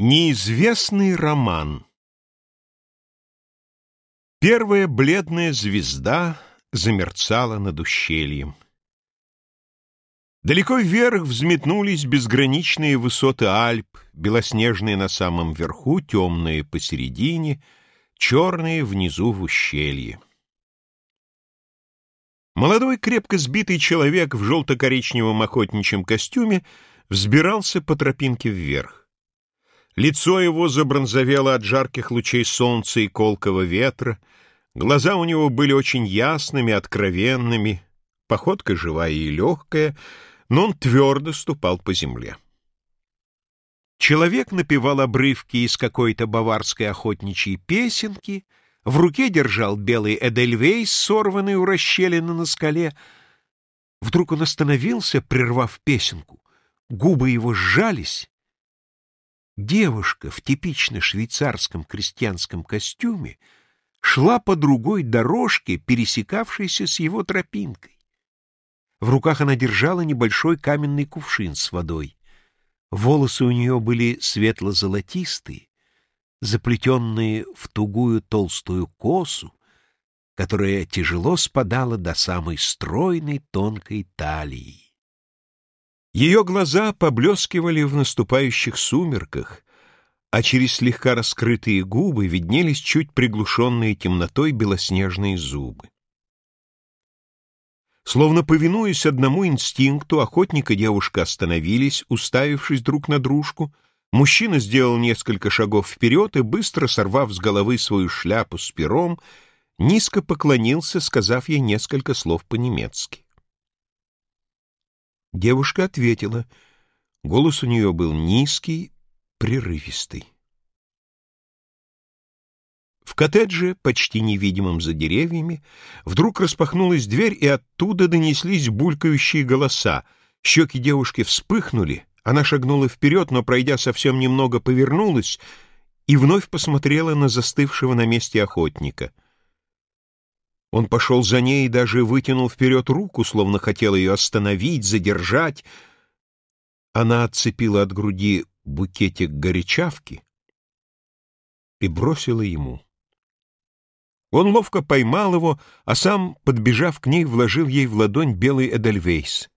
Неизвестный роман Первая бледная звезда замерцала над ущельем. Далеко вверх взметнулись безграничные высоты Альп, белоснежные на самом верху, темные посередине, черные внизу в ущелье. Молодой, крепко сбитый человек в желто-коричневом охотничьем костюме взбирался по тропинке вверх. Лицо его забронзовело от жарких лучей солнца и колкого ветра, глаза у него были очень ясными, откровенными, походка живая и легкая, но он твердо ступал по земле. Человек напевал обрывки из какой-то баварской охотничьей песенки, в руке держал белый эдельвейс, сорванный у расщелины на скале. Вдруг он остановился, прервав песенку. Губы его сжались, Девушка в типично швейцарском крестьянском костюме шла по другой дорожке, пересекавшейся с его тропинкой. В руках она держала небольшой каменный кувшин с водой. Волосы у нее были светло-золотистые, заплетенные в тугую толстую косу, которая тяжело спадала до самой стройной тонкой талии. Ее глаза поблескивали в наступающих сумерках, а через слегка раскрытые губы виднелись чуть приглушенные темнотой белоснежные зубы. Словно повинуясь одному инстинкту, охотник и девушка остановились, уставившись друг на дружку. Мужчина сделал несколько шагов вперед и, быстро сорвав с головы свою шляпу с пером, низко поклонился, сказав ей несколько слов по-немецки. Девушка ответила. Голос у нее был низкий, прерывистый. В коттедже, почти невидимом за деревьями, вдруг распахнулась дверь, и оттуда донеслись булькающие голоса. Щеки девушки вспыхнули, она шагнула вперед, но, пройдя совсем немного, повернулась и вновь посмотрела на застывшего на месте охотника — он пошел за ней и даже вытянул вперед руку, словно хотел ее остановить, задержать. Она отцепила от груди букетик горячавки и бросила ему. Он ловко поймал его, а сам, подбежав к ней, вложил ей в ладонь белый эдельвейс.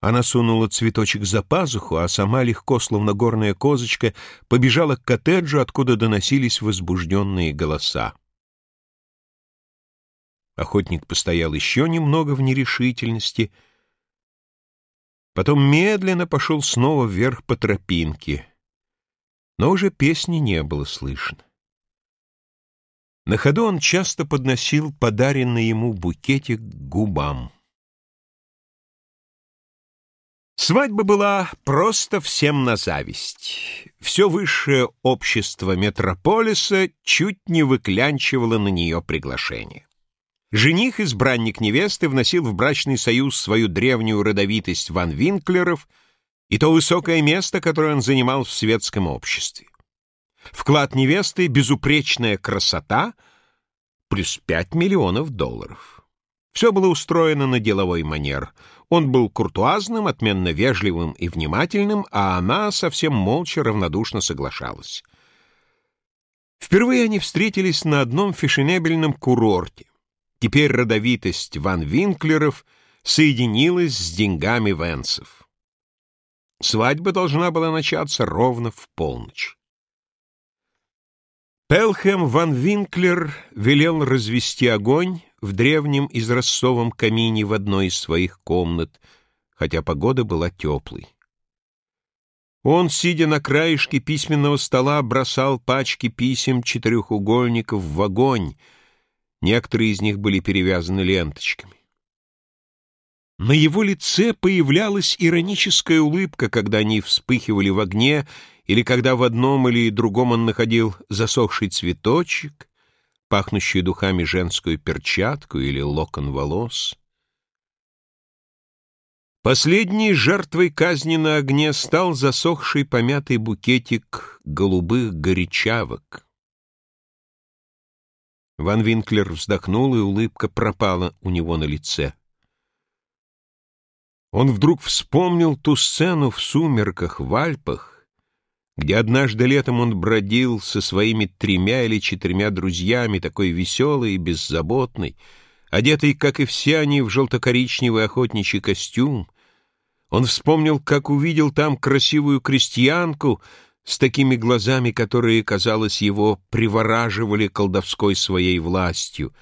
Она сунула цветочек за пазуху, а сама легко, словно горная козочка, побежала к коттеджу, откуда доносились возбужденные голоса. Охотник постоял еще немного в нерешительности, потом медленно пошел снова вверх по тропинке, но уже песни не было слышно. На ходу он часто подносил подаренный ему букетик к губам. Свадьба была просто всем на зависть. Все высшее общество метрополиса чуть не выклянчивало на нее приглашение. Жених, избранник невесты, вносил в брачный союз свою древнюю родовитость Ван Винклеров и то высокое место, которое он занимал в светском обществе. Вклад невесты — безупречная красота плюс пять миллионов долларов. Все было устроено на деловой манер. Он был куртуазным, отменно вежливым и внимательным, а она совсем молча равнодушно соглашалась. Впервые они встретились на одном фешенебельном курорте. Теперь родовитость Ван Винклеров соединилась с деньгами Венсов. Свадьба должна была начаться ровно в полночь. Пелхэм Ван Винклер велел развести огонь в древнем израссовом камине в одной из своих комнат, хотя погода была теплой. Он, сидя на краешке письменного стола, бросал пачки писем четырехугольников в огонь — Некоторые из них были перевязаны ленточками. На его лице появлялась ироническая улыбка, когда они вспыхивали в огне, или когда в одном или другом он находил засохший цветочек, пахнущую духами женскую перчатку или локон волос. Последней жертвой казни на огне стал засохший помятый букетик голубых горячавок. Ван Винклер вздохнул, и улыбка пропала у него на лице. Он вдруг вспомнил ту сцену в сумерках в Альпах, где однажды летом он бродил со своими тремя или четырьмя друзьями, такой веселый и беззаботный, одетый, как и все они, в желто-коричневый охотничий костюм. Он вспомнил, как увидел там красивую крестьянку с такими глазами, которые, казалось, его привораживали колдовской своей властью.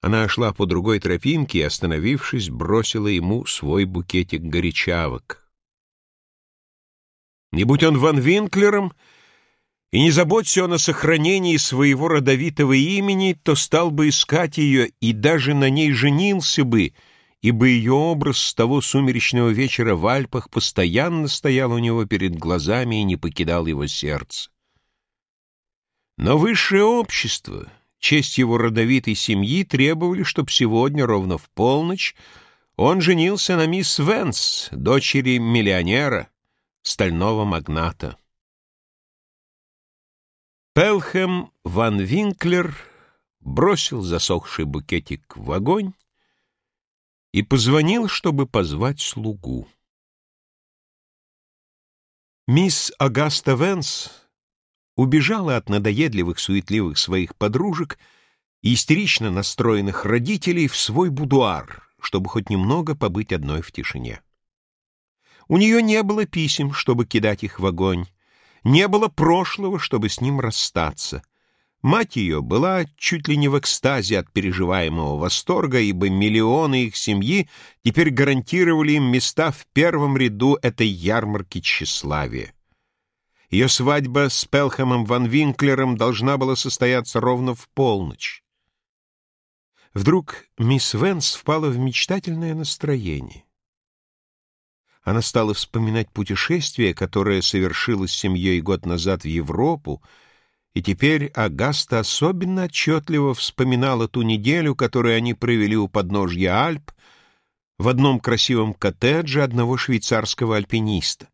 Она шла по другой тропинке и, остановившись, бросила ему свой букетик горячавок. Не будь он Ван Винклером, и не заботься он о сохранении своего родовитого имени, то стал бы искать ее и даже на ней женился бы, ибо ее образ с того сумеречного вечера в Альпах постоянно стоял у него перед глазами и не покидал его сердце. Но высшее общество, честь его родовитой семьи требовали, чтобы сегодня, ровно в полночь, он женился на мисс Венс, дочери миллионера, стального магната. Пелхем ван Винклер бросил засохший букетик в огонь и позвонил, чтобы позвать слугу. Мисс Агаста Венс убежала от надоедливых, суетливых своих подружек и истерично настроенных родителей в свой будуар, чтобы хоть немного побыть одной в тишине. У нее не было писем, чтобы кидать их в огонь, не было прошлого, чтобы с ним расстаться. Мать ее была чуть ли не в экстазе от переживаемого восторга, ибо миллионы их семьи теперь гарантировали им места в первом ряду этой ярмарки тщеславия. Ее свадьба с Пелхэмом Ван Винклером должна была состояться ровно в полночь. Вдруг мисс Венс впала в мечтательное настроение. Она стала вспоминать путешествие, которое совершила с семьей год назад в Европу, и теперь Агаста особенно отчетливо вспоминала ту неделю, которую они провели у подножья Альп в одном красивом коттедже одного швейцарского альпиниста.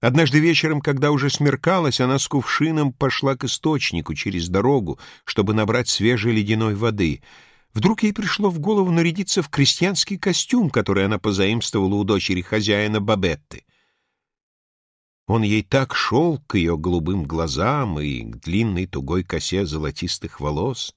Однажды вечером, когда уже смеркалось, она с кувшином пошла к источнику через дорогу, чтобы набрать свежей ледяной воды — Вдруг ей пришло в голову нарядиться в крестьянский костюм, который она позаимствовала у дочери хозяина Бабетты. Он ей так шел к ее голубым глазам и к длинной тугой косе золотистых волос.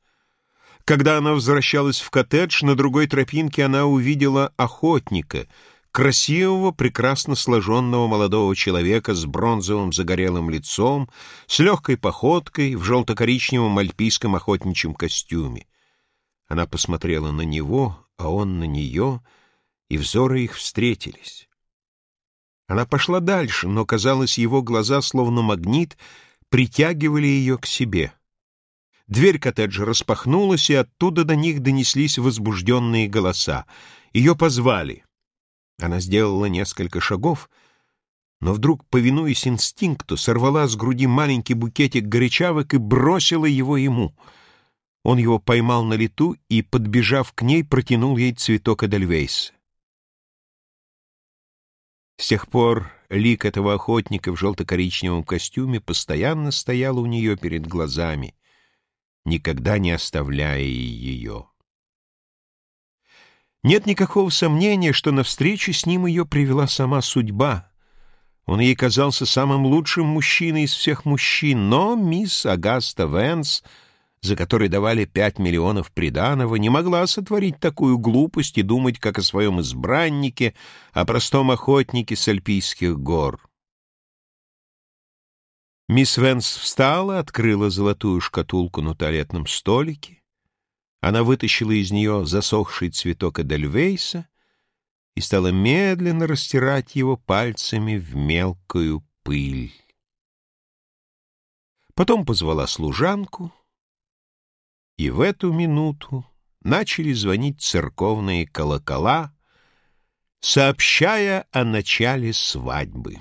Когда она возвращалась в коттедж, на другой тропинке она увидела охотника, красивого, прекрасно сложенного молодого человека с бронзовым загорелым лицом, с легкой походкой в желто-коричневом альпийском охотничьем костюме. Она посмотрела на него, а он на нее, и взоры их встретились. Она пошла дальше, но, казалось, его глаза, словно магнит, притягивали ее к себе. Дверь коттеджа распахнулась, и оттуда до них донеслись возбужденные голоса. Ее позвали. Она сделала несколько шагов, но вдруг, повинуясь инстинкту, сорвала с груди маленький букетик горячавок и бросила его ему — он его поймал на лету и, подбежав к ней, протянул ей цветок Эдельвейса. С тех пор лик этого охотника в желто-коричневом костюме постоянно стоял у нее перед глазами, никогда не оставляя ее. Нет никакого сомнения, что навстречу с ним ее привела сама судьба. Он ей казался самым лучшим мужчиной из всех мужчин, но мисс Агаста Венс — за который давали пять миллионов приданого, не могла сотворить такую глупость и думать, как о своем избраннике, о простом охотнике с альпийских гор. Мисс Венс встала, открыла золотую шкатулку на туалетном столике. Она вытащила из нее засохший цветок Эдельвейса и стала медленно растирать его пальцами в мелкую пыль. Потом позвала служанку — и в эту минуту начали звонить церковные колокола, сообщая о начале свадьбы.